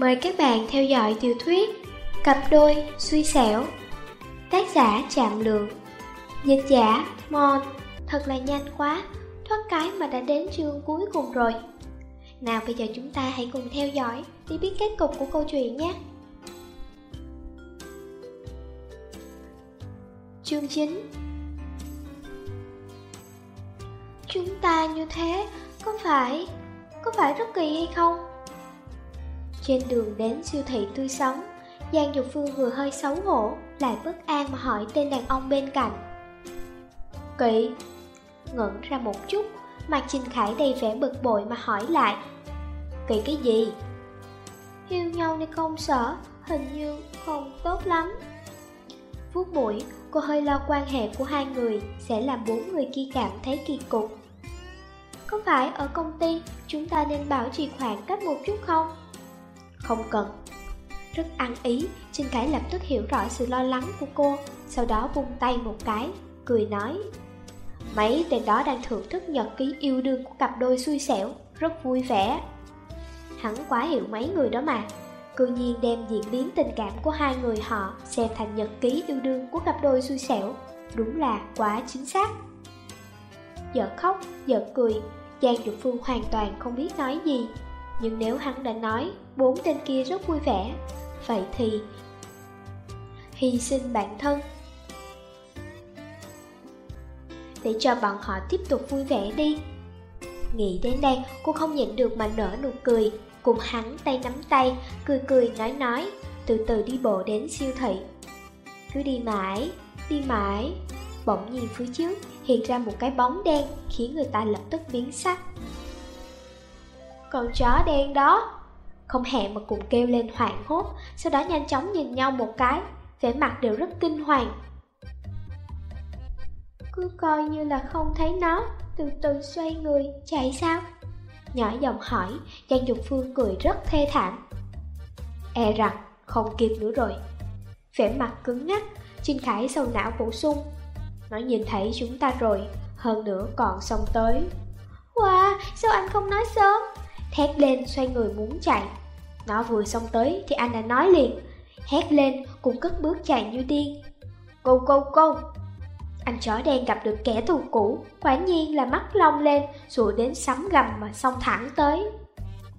Mời các bạn theo dõi tiểu thuyết Cặp đôi suy xẻo, Tác giả Trạm Lượng, Dịch giả Mon Thật là nhanh quá, Thoát cái mà đã đến chương cuối cùng rồi. Nào bây giờ chúng ta hãy cùng theo dõi Để biết kết cục của câu chuyện nhé. Chương 9 Chúng ta như thế Có phải Có phải rất kỳ hay không? Trên đường đến siêu thị tươi sống, Giang Dục Phương vừa hơi xấu hổ, lại bất an mà hỏi tên đàn ông bên cạnh. Kỵ, ngẩn ra một chút, mặt Trình Khải đầy vẻ bực bội mà hỏi lại. Kỵ cái gì? Yêu nhau nên không sở, hình như không tốt lắm. Phút mũi, cô hơi lo quan hệ của hai người sẽ làm bốn người kia cảm thấy kỳ cục. Có phải ở công ty chúng ta nên bảo trì khoảng cách một chút không? Không cần. Rất ăn ý, Trinh Khải lập tức hiểu rõ sự lo lắng của cô Sau đó vung tay một cái, cười nói. Mấy tên đó đang thưởng thức nhật ký yêu đương của cặp đôi xui xẻo Rất vui vẻ. Hắn quá hiểu mấy người đó mà. Cư nhiên đem diễn biến tình cảm của hai người họ Xem thành nhật ký yêu đương của cặp đôi xui xẻo Đúng là quá chính xác. Giật khóc, giật cười Giang Dục Phương hoàn toàn không biết nói gì nhưng nếu hắn đã nói, bốn tên kia rất vui vẻ. Vậy thì, Hy sinh bản thân. Để cho bọn họ tiếp tục vui vẻ đi. Nghĩ đến đây, cô không nhịn được mà nở nụ cười. Cùng hắn tay nắm tay, Cười cười nói nói, Từ từ đi bộ đến siêu thị. Cứ đi mãi Đi mãi. Bỗng nhiên phía trước, hiện ra một cái bóng đen, Khiến người ta lập tức biến sắc con chó đen đó. Không hẹn mà cùng kêu lên hoảng hốt Sau đó nhanh chóng nhìn nhau một cái vẻ mặt đều rất kinh hoàng. Cứ coi như là không thấy nó Từ từ xoay người chạy sao? Nhỏ giọng hỏi Giang Dục Phương cười rất thê thảm. E rằng không kịp nữa rồi. Vẻ mặt cứng ngắc Trinh Khải sầu não bổ sung. Nó nhìn thấy chúng ta rồi Hơn nữa còn xong tới. Wow, sao anh không nói sớm? Hét lên xoay người muốn chạy. Nó vừa xong tới thì anh đã nói liền Hét lên cùng cất bước chạy như điên. Cô cô cô! Anh chó đen gặp được kẻ thù cũ Quả nhiên là mắt long lên sụa đến sắm gầm mà xông thẳng tới.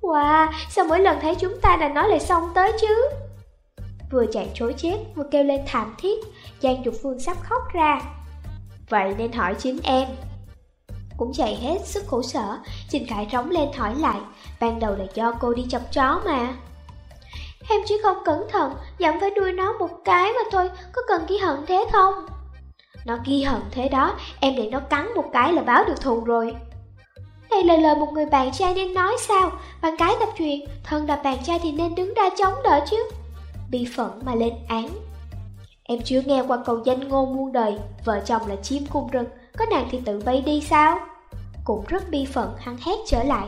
Wow, sao mỗi lần thấy chúng ta là nói lại xông tới chứ? Vừa chạy trối chết vừa kêu lên thảm thiết Giang Dục Phương sắp khóc ra. Vậy nên hỏi chính em cũng chạy hết sức khổ sở. Trình Khải rống lên hỏi lại, Ban đầu là do cô đi chọc chó mà. Em chỉ không cẩn thận Dặm phải đuôi nó một cái mà thôi, Có cần ghi hận thế không? Nó ghi hận thế đó, Em để nó cắn một cái là báo được thù rồi. Đây là lời một người bạn trai nên nói sao? Bạn cái tập chuyện Thân là bạn trai thì nên đứng ra chống đỡ chứ. Bi phận mà lên án. Em chưa nghe qua câu danh ngôn muôn đời, Vợ chồng là chim cung rừng có nàng thì tự bay đi sao? Cũng rất bi phận hắn hét trở lại.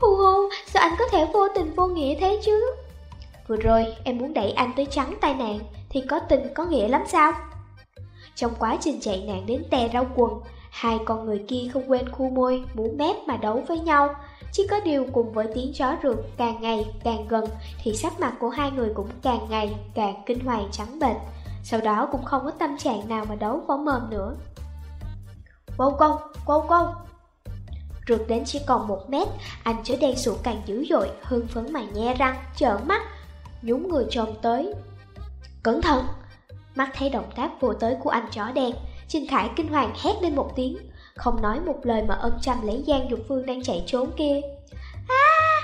Hu hu sao anh có thể vô tình vô nghĩa thế chứ? Vừa rồi em muốn đẩy anh tới trắng tai nạn Thì có tình có nghĩa lắm sao? Trong quá trình chạy nạn đến tè rau quần Hai con người kia không quên khu môi, mũ mép mà đấu với nhau. Chỉ có điều cùng với tiếng chó rượt càng ngày càng gần Thì sắc mặt của hai người cũng càng ngày càng kinh hoàng trắng bệch. Sau đó cũng không có tâm trạng nào mà đấu võ mồm nữa. Wow công, wow công. Rượt đến chỉ còn một mét Anh chớ đen sụ càng dữ dội Hưng phấn mà nhe răng, trợn mắt. Nhúng người trồm tới. Cẩn thận. Mắt thấy động tác vô tới của anh chó đen Trinh Khải kinh hoàng hét lên một tiếng Không nói một lời mà ôm chăm lấy Giang Dục Phương đang chạy trốn kia. À!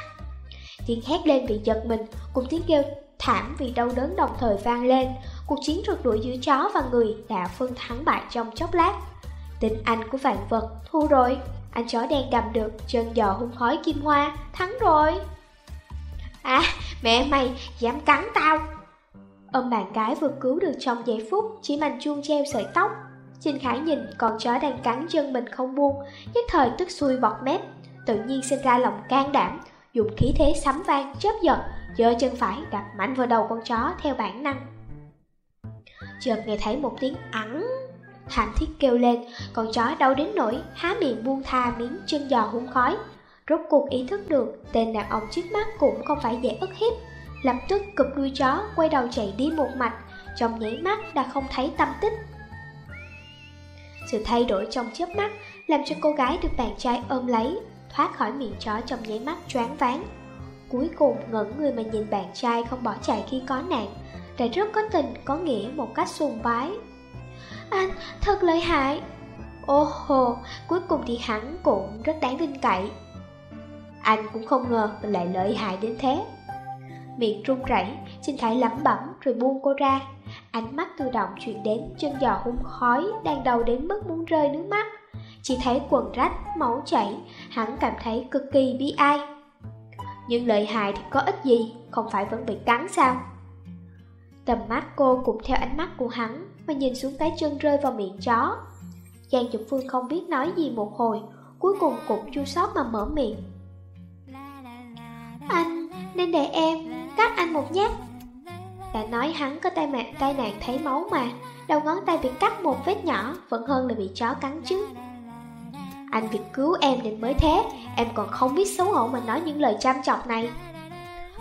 Tiếng hét lên bị giật mình Cùng tiếng kêu thảm vì đau đớn đồng thời vang lên. Cuộc chiến rượt đuổi giữa chó và người đã phân thắng bại trong chốc lát. Tình anh của vạn vật thua rồi. Anh chó đen đầm được chân giò hung khói kim hoa, Thắng rồi. À mẹ mày, dám cắn tao. Ông bạn gái vừa cứu được trong giây phút, Chỉ mành chuông treo sợi tóc. Trình Khải nhìn, con chó đang cắn chân mình không buông, Nhất thời tức xuôi bọt mép. Tự nhiên sinh ra lòng can đảm, Dùng khí thế sấm vang, chớp giật, giơ chân phải đạp mạnh vào đầu con chó theo bản năng. Chợt nghe thấy một tiếng ẳng Thảm thiết kêu lên Con chó đau đến nỗi há miệng buông tha miếng chân giò hung khói Rốt cuộc ý thức được Tên đàn ông trước mắt cũng không phải dễ ức hiếp lập tức cụp đuôi chó quay đầu chạy đi một mạch, trong nháy mắt đã không thấy tâm tích. Sự thay đổi trong chớp mắt làm cho cô gái được bạn trai ôm lấy, thoát khỏi miệng chó trong nháy mắt choáng váng. Cuối cùng ngẩn người mà nhìn bạn trai không bỏ chạy khi có nạn, lại rất có tình, có nghĩa một cách sùng bái. Anh, thật lợi hại! Ô hồ, cuối cùng thì hắn cũng rất đáng tin cậy. Anh cũng không ngờ mình lại lợi hại đến thế. Miệng run rẩy, xin Khải lẩm bẩm rồi buông cô ra. Ánh mắt tự động chuyển đến chân giò hung khói đang đầu đến mức muốn rơi nước mắt. Chỉ thấy quần rách, máu chảy, hắn cảm thấy cực kỳ bi ai. Nhưng lợi hại thì có ích gì, không phải vẫn bị cắn sao? Tầm mắt cô cũng theo ánh mắt của hắn mà nhìn xuống cái chân rơi vào miệng chó. Giang Dục Phương không biết nói gì một hồi, cuối cùng cũng chua xót mà mở miệng. Anh, nên để em cắt anh một nhát. Đã nói hắn có tai nạn tai nạn thấy máu mà, đầu ngón tay bị cắt một vết nhỏ vẫn hơn là bị chó cắn chứ. Anh việc cứu em nên mới thế, em còn không biết xấu hổ mà nói những lời chăm chọc này.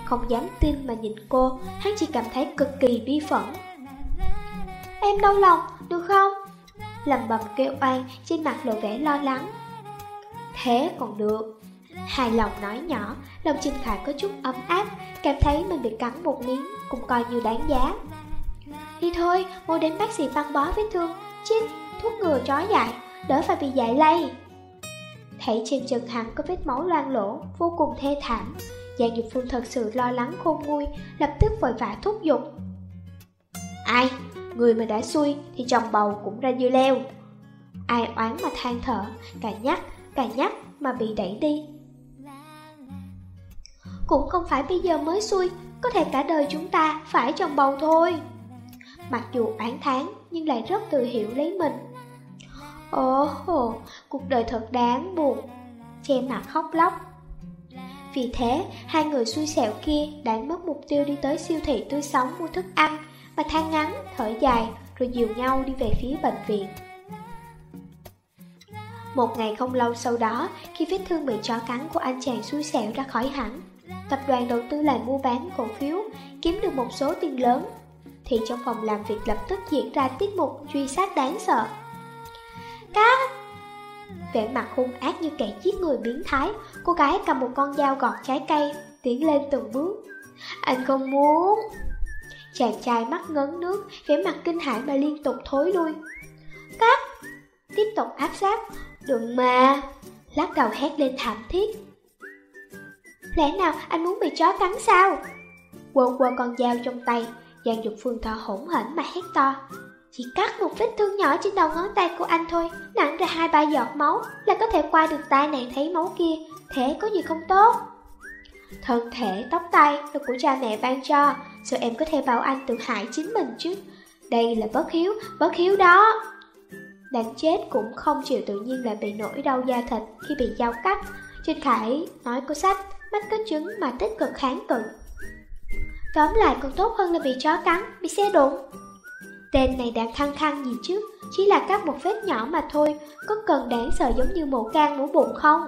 Không dám tin mà nhìn cô, hắn chỉ cảm thấy cực kỳ bi phẫn. Em đau lòng, được không? lầm bầm kêu oan, trên mặt lộ vẻ lo lắng. Thế còn được. Hài lòng nói nhỏ, lòng Trình Khải có chút ấm áp, cảm thấy mình bị cắn một miếng, cũng coi như đáng giá. Đi thôi, mua đến bác sĩ băng bó vết thương, chích, thuốc ngừa chó dại, đỡ phải bị dại lây. Thấy trên chân hắn có vết máu loang lỗ, vô cùng thê thảm. Giang Dục Phương thật sự lo lắng khôn nguôi, lập tức vội vã thúc giục. Ai, người mà đã xui thì chồng bầu cũng ra như leo. Ai oán mà than thở, cả nhắc, cả nhắc mà bị đẩy đi. Cũng không phải bây giờ mới xui, có thể cả đời chúng ta phải chồng bầu thôi. Mặc dù oán tháng nhưng lại rất tự hiểu lấy mình. Ồ, oh, cuộc đời thật đáng buồn, che mặt khóc lóc. Vì thế, hai người xui xẻo kia đã mất mục tiêu đi tới siêu thị tươi sống mua thức ăn, mà than ngắn, thở dài, rồi dìu nhau đi về phía bệnh viện. Một ngày không lâu sau đó, khi vết thương bị chó cắn của anh chàng xui xẻo ra khỏi hẳn, tập đoàn đầu tư lại mua bán cổ phiếu, kiếm được một số tiền lớn, thì trong phòng làm việc lập tức diễn ra tiết mục truy sát đáng sợ. Vẻ mặt hung ác như kẻ giết người biến thái. Cô gái cầm một con dao gọt trái cây, Tiến lên từng bước. Anh không muốn. Chàng trai mắt ngấn nước, Vẻ mặt kinh hãi mà liên tục thối lui. Cắt. Tiếp tục áp sát. Đừng mà. Lắc đầu hét lên thảm thiết. Lẽ nào anh muốn bị chó cắn sao? Quơ quơ con dao trong tay. Giang Dục Phương thở hỗn hển mà hét to chỉ cắt một vết thương nhỏ trên đầu ngón tay của anh thôi Nặng ra hai ba giọt máu Là có thể qua được tai nạn thấy máu kia. Thế có gì không tốt? Thân thể, tóc tay là của cha mẹ ban cho Sao em có thể bảo anh tự hại chính mình chứ? Đây là bất hiếu, bất hiếu đó. Đánh chết cũng không chịu tự nhiên lại bị nổi đau da thịt khi bị dao cắt. Trên Khải nói của sách, mắt có chứng mà tích cực kháng cự. Tóm lại còn tốt hơn là bị chó cắn, bị xe đụng. Tên này đang khăng khăng gì chứ Chỉ là cắt một vết nhỏ mà thôi Có cần đáng sợ giống như mổ can, mổ bụng không?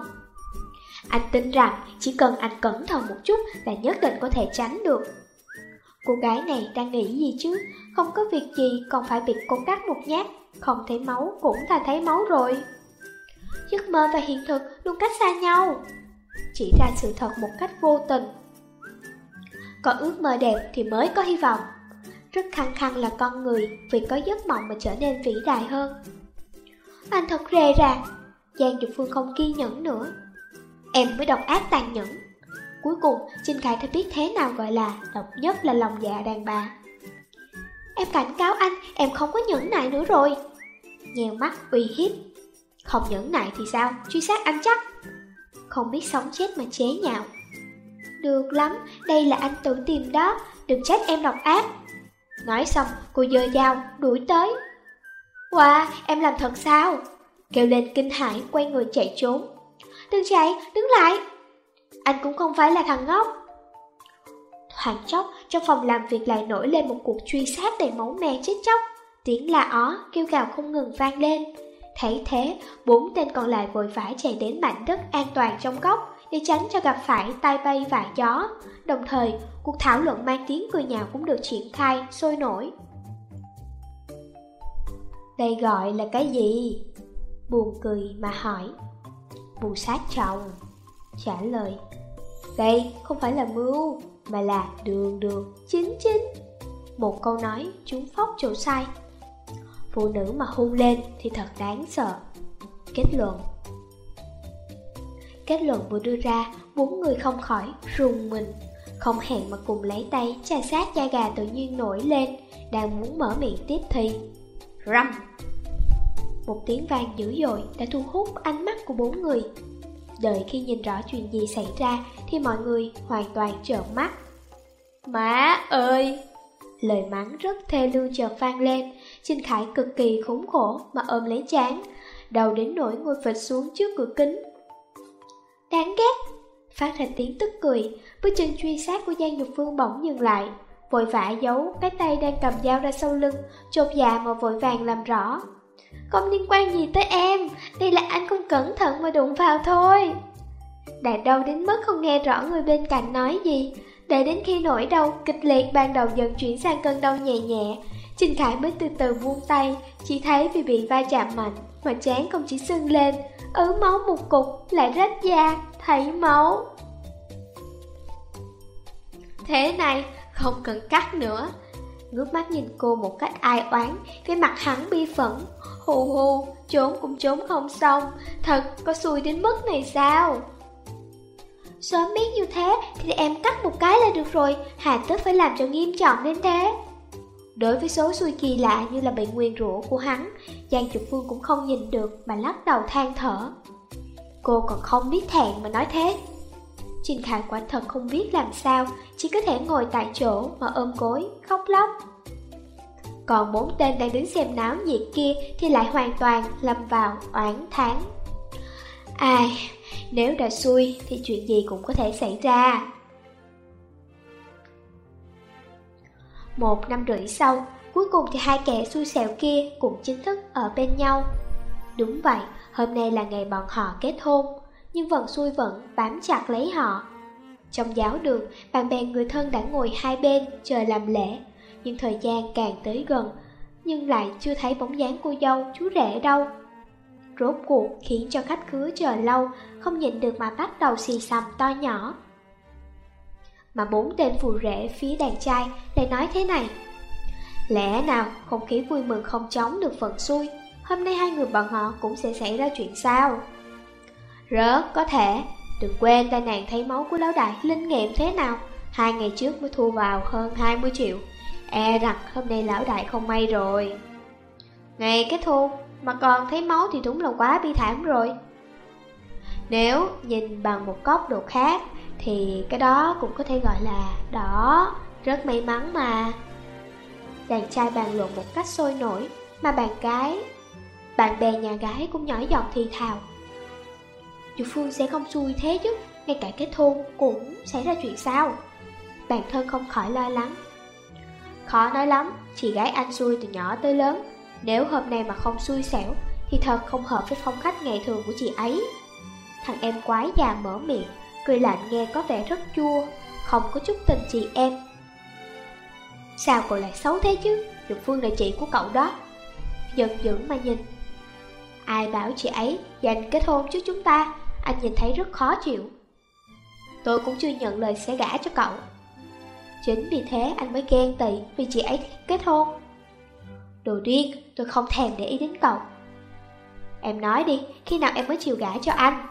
Anh tin rằng Chỉ cần anh cẩn thận một chút Là nhất định có thể tránh được. Cô gái này đang nghĩ gì chứ? Không có việc gì còn phải bị cô cắt một nhát. Không thấy máu cũng là thấy máu rồi. Giấc mơ và hiện thực luôn cách xa nhau. Chỉ ra sự thật một cách vô tình. Có ước mơ đẹp thì mới có hy vọng rất khăng khăng là con người vì có giấc mộng mà trở nên vĩ đại hơn. Anh thật rề rà, Giang Dục Phương không kiên nhẫn nữa. Em mới độc ác tàn nhẫn. Cuối cùng, Trinh Khải đã biết thế nào gọi là độc nhất là lòng dạ đàn bà. Em cảnh cáo anh, em không có nhẫn nại nữa rồi. Nhèo mắt uy hiếp. Không nhẫn nại thì sao, truy sát anh chắc. Không biết sống chết mà chế nhạo. Được lắm, đây là anh tự tìm đó, đừng trách em độc ác. Nói xong, cô dơ dao, đuổi tới. Wow, em làm thật sao? Kêu lên kinh hãi, quay người chạy trốn. Đừng chạy, đứng lại. Anh cũng không phải là thằng ngốc. Thoảng chốc, trong phòng làm việc lại nổi lên một cuộc truy sát đầy máu me chết chóc. Tiếng la ó, kêu gào không ngừng vang lên. Thấy thế, bốn tên còn lại vội vã chạy đến mảnh đất an toàn trong góc để tránh cho gặp phải tai bay và gió. Đồng thời, cuộc thảo luận mang tiếng cười nhạo cũng được triển khai, sôi nổi. Đây gọi là cái gì? Buồn cười mà hỏi. Bù sát chồng. Trả lời. Đây không phải là mưu, mà là đường đường, chính chính. Một câu nói chúng phóc chỗ sai. Phụ nữ mà hung lên thì thật đáng sợ. Kết luận Kết luận vừa đưa ra, bốn người không khỏi rùng mình. Không hẹn mà cùng lấy tay trà sát da gà tự nhiên nổi lên Đang muốn mở miệng tiếp thì Răm Một tiếng vang dữ dội đã thu hút ánh mắt của bốn người. Đợi khi nhìn rõ chuyện gì xảy ra Thì mọi người hoàn toàn trợn mắt. Má ơi! Lời mắng rất thê lương chợt vang lên Trinh Khải cực kỳ khốn khổ mà ôm lấy chán Đầu đến nỗi ngồi phịch xuống trước cửa kính. Đáng ghét. Phát thành tiếng tức cười, Bước chân truy sát của Giang Dục Phương bỗng dừng lại, Vội vã giấu cái tay đang cầm dao ra sau lưng, Chột dạ mà vội vàng làm rõ. Không liên quan gì tới em, Đây là anh không cẩn thận mà đụng vào thôi. Đạt đau đến mức không nghe rõ người bên cạnh nói gì để đến khi nỗi đau kịch liệt ban đầu dần chuyển sang cơn đau nhẹ nhẹ, Trình Khải mới từ từ buông tay, Chỉ thấy vì bị va chạm mạnh Mà chán không chỉ sưng lên ứ máu một cục lại rách da, thấy máu. Thế này, không cần cắt nữa. Ngước mắt nhìn cô một cách ai oán, cái mặt hắn bi phẫn. Hù hù, trốn cũng trốn không xong, thật có xui đến mức này sao? Sớm biết như thế thì em cắt một cái là được rồi, hà tất phải làm cho nghiêm trọng đến thế. Đối với số xui kỳ lạ như là bệnh nguyên rủa của hắn, Giang Trục Phương cũng không nhìn được mà lắc đầu than thở. Cô còn không biết thẹn mà nói thế. Trình Khải quả thật không biết làm sao, chỉ có thể ngồi tại chỗ mà ôm gối, khóc lóc. Còn bốn tên đang đứng xem náo nhiệt kia thì lại hoàn toàn lâm vào oán tháng. Ai, nếu đã xui thì chuyện gì cũng có thể xảy ra. Một năm rưỡi sau, cuối cùng thì hai kẻ xui xẻo kia cũng chính thức ở bên nhau. Đúng vậy, hôm nay là ngày bọn họ kết hôn, nhưng vận xui vẫn bám chặt lấy họ. Trong giáo đường, bạn bè người thân đã ngồi hai bên chờ làm lễ, nhưng thời gian càng tới gần, nhưng lại chưa thấy bóng dáng cô dâu chú rể đâu. Rốt cuộc khiến cho khách khứa chờ lâu, không nhịn được mà bắt đầu xì xầm to nhỏ mà bốn tên phù rể phía đàn trai lại nói thế này. Lẽ nào không khí vui mừng không chống được phần xui, hôm nay hai người bọn họ cũng sẽ xảy ra chuyện sao? Rớt, có thể, đừng quên tai nạn thấy máu của lão đại linh nghiệm thế nào, hai ngày trước mới thu vào hơn 20 triệu. E rằng hôm nay lão đại không may rồi. Ngày kết hôn mà còn thấy máu thì đúng là quá bi thảm rồi. Nếu nhìn bằng một góc độ khác thì cái đó cũng có thể gọi là đó, rất may mắn mà. Đàn trai bàn luận một cách sôi nổi, mà bạn gái, bạn bè nhà gái cũng nhỏ giọng thì thào. Dù Phương sẽ không xui thế chứ, ngay cả kết hôn cũng xảy ra chuyện sao? Bản thân không khỏi lo lắng. Khó nói lắm, chị gái anh xui từ nhỏ tới lớn, nếu hôm nay mà không xui xẻo, thì thật không hợp với phong cách ngày thường của chị ấy. Thằng em quái già mở miệng, cười lạnh nghe có vẻ rất chua, không có chút tình chị em. Sao cậu lại xấu thế chứ, Dục Phương là chị của cậu đó. Giận dữ mà nhìn. Ai bảo chị ấy dành kết hôn trước chúng ta, anh nhìn thấy rất khó chịu. Tôi cũng chưa nhận lời sẽ gả cho cậu. Chính vì thế anh mới ghen tị vì chị ấy kết hôn. Đồ điên, tôi không thèm để ý đến cậu. Em nói đi, khi nào em mới chịu gả cho anh?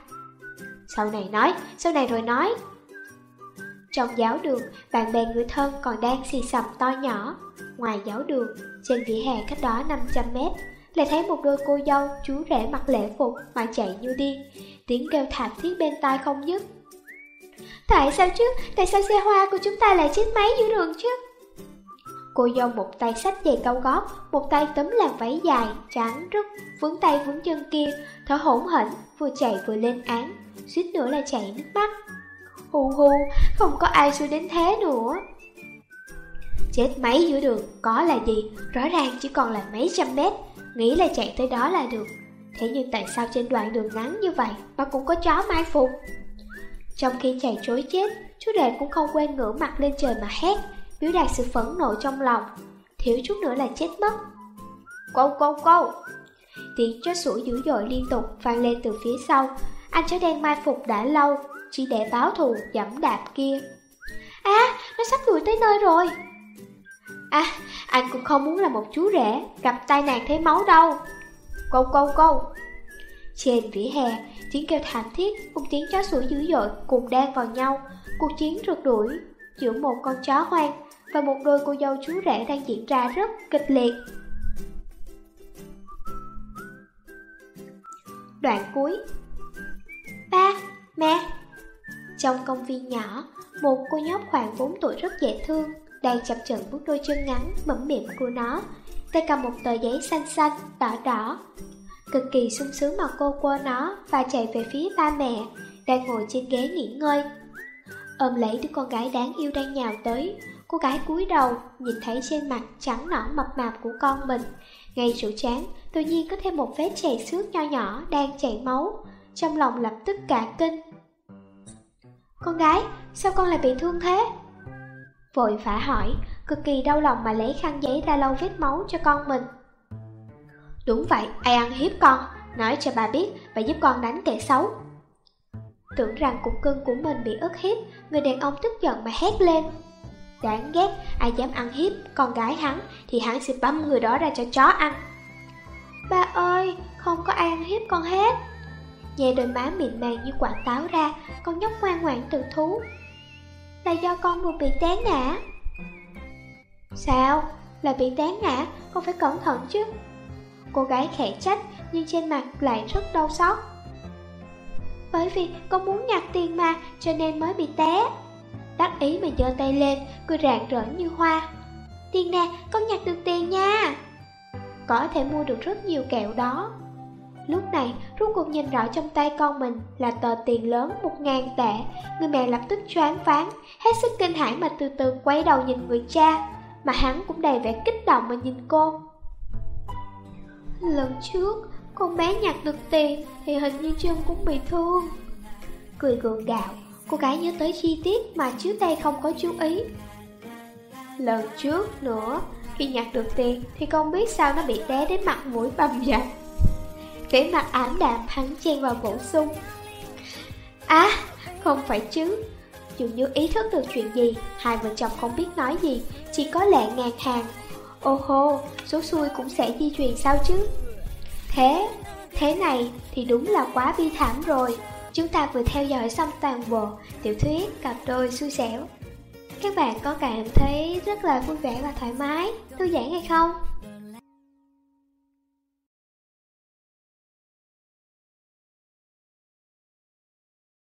Sau này nói, sau này rồi nói Trong giáo đường, bạn bè người thân còn đang xì xầm to nhỏ Ngoài giáo đường, trên vỉa hè cách đó 500 mét Lại thấy một đôi cô dâu chú rể mặc lễ phục mà chạy như điên Tiếng kêu thảm thiết bên tai không dứt Tại sao chứ? Tại sao xe hoa của chúng ta lại chết máy giữa đường chứ? Cô dâu một tay sách giày cao gót, một tay tấm làn váy dài, trắng rứt, vướng tay vướng chân kia, thở hổn hển, vừa chạy vừa lên án, suýt nữa là chảy nước mắt. Hù hù, không có ai xui đến thế nữa. Chết máy giữa đường, có là gì, rõ ràng chỉ còn là mấy trăm mét, nghĩ là chạy tới đó là được. Thế nhưng tại sao trên đoạn đường ngắn như vậy mà cũng có chó mai phục? Trong khi chạy trối chết, chú rể cũng không quên ngửa mặt lên trời mà hét, biểu đạt sự phẫn nộ trong lòng. Thiếu chút nữa là chết mất. Câu câu câu! Tiếng chó sủa dữ dội liên tục vang lên từ phía sau. Anh chó đen mai phục đã lâu, chỉ để báo thù dẫm đạp kia. À, nó sắp đuổi tới nơi rồi. À, anh cũng không muốn là một chú rể, gặp tai nạn thấy máu đâu. Câu câu câu! Trên vỉa hè, tiếng kêu thảm thiết cùng tiếng chó sủa dữ dội cùng đan vào nhau. Cuộc chiến rượt đuổi giữa một con chó hoang và một đôi cô dâu chú rể đang diễn ra rất kịch liệt. Đoạn cuối. Ba, mẹ. Trong công viên nhỏ, một cô nhóc khoảng 4 tuổi rất dễ thương Đang chập chững bước đôi chân ngắn, mẫm miệng của nó Tay cầm một tờ giấy xanh xanh, đỏ đỏ Cực kỳ sung sướng mà cô qua nó và chạy về phía ba mẹ Đang ngồi trên ghế nghỉ ngơi. Ôm lấy đứa con gái đáng yêu đang nhào tới Cô gái cúi đầu, nhìn thấy trên mặt trắng nõn mập mạp của con mình. Ngay chỗ chán, tự nhiên có thêm một vết chảy xước nho nhỏ đang chảy máu. Trong lòng lập tức cả kinh. Con gái, sao con lại bị thương thế? Vội vã hỏi, cực kỳ đau lòng mà lấy khăn giấy ra lau vết máu cho con mình. Đúng vậy, ai ăn hiếp con, nói cho bà biết và giúp con đánh kẻ xấu. Tưởng rằng cục cưng của mình bị ức hiếp, người đàn ông tức giận mà hét lên. Đáng ghét, ai dám ăn hiếp con gái hắn thì hắn sẽ băm người đó ra cho chó ăn. Ba ơi, không có ai ăn hiếp con hết. Nhẹ đôi má mịn màng như quả táo ra, con nhóc ngoan ngoãn tự thú. Là do con vừa bị té ngã. Sao? Là bị té ngã, con phải cẩn thận chứ. Cô gái khẽ trách nhưng trên mặt lại rất đau xót. Bởi vì con muốn nhặt tiền mà cho nên mới bị té. Đắc ý mà giơ tay lên, cười rạng rỡ như hoa. Tiền nè, con nhặt được tiền nha. Có thể mua được rất nhiều kẹo đó. Lúc này, rút cuộc nhìn rõ trong tay con mình là tờ tiền lớn một ngàn tệ. Người mẹ lập tức choáng váng, hết sức kinh hãi mà từ từ quay đầu nhìn người cha Mà hắn cũng đầy vẻ kích động mà nhìn cô. Lần trước, con bé nhặt được tiền thì hình như chân cũng bị thương. Cười gượng gạo, Cô gái nhớ tới chi tiết mà trước đây không có chú ý. Lần trước nữa, Khi nhặt được tiền Thì không biết sao nó bị té đến mặt mũi bầm dập. Vẻ mặt ảm đạm, hắn chen vào bổ sung. À không phải chứ. Dường như ý thức được chuyện gì, Hai vợ chồng không biết nói gì, Chỉ có lệ ngàn hàng. Ô hô, số xui cũng sẽ di truyền sao chứ? Thế Thế này thì đúng là quá bi thảm rồi. Chúng ta vừa theo dõi xong toàn bộ tiểu thuyết cặp đôi xui xẻo. Các bạn có cảm thấy rất là vui vẻ và thoải mái, thư giãn hay không?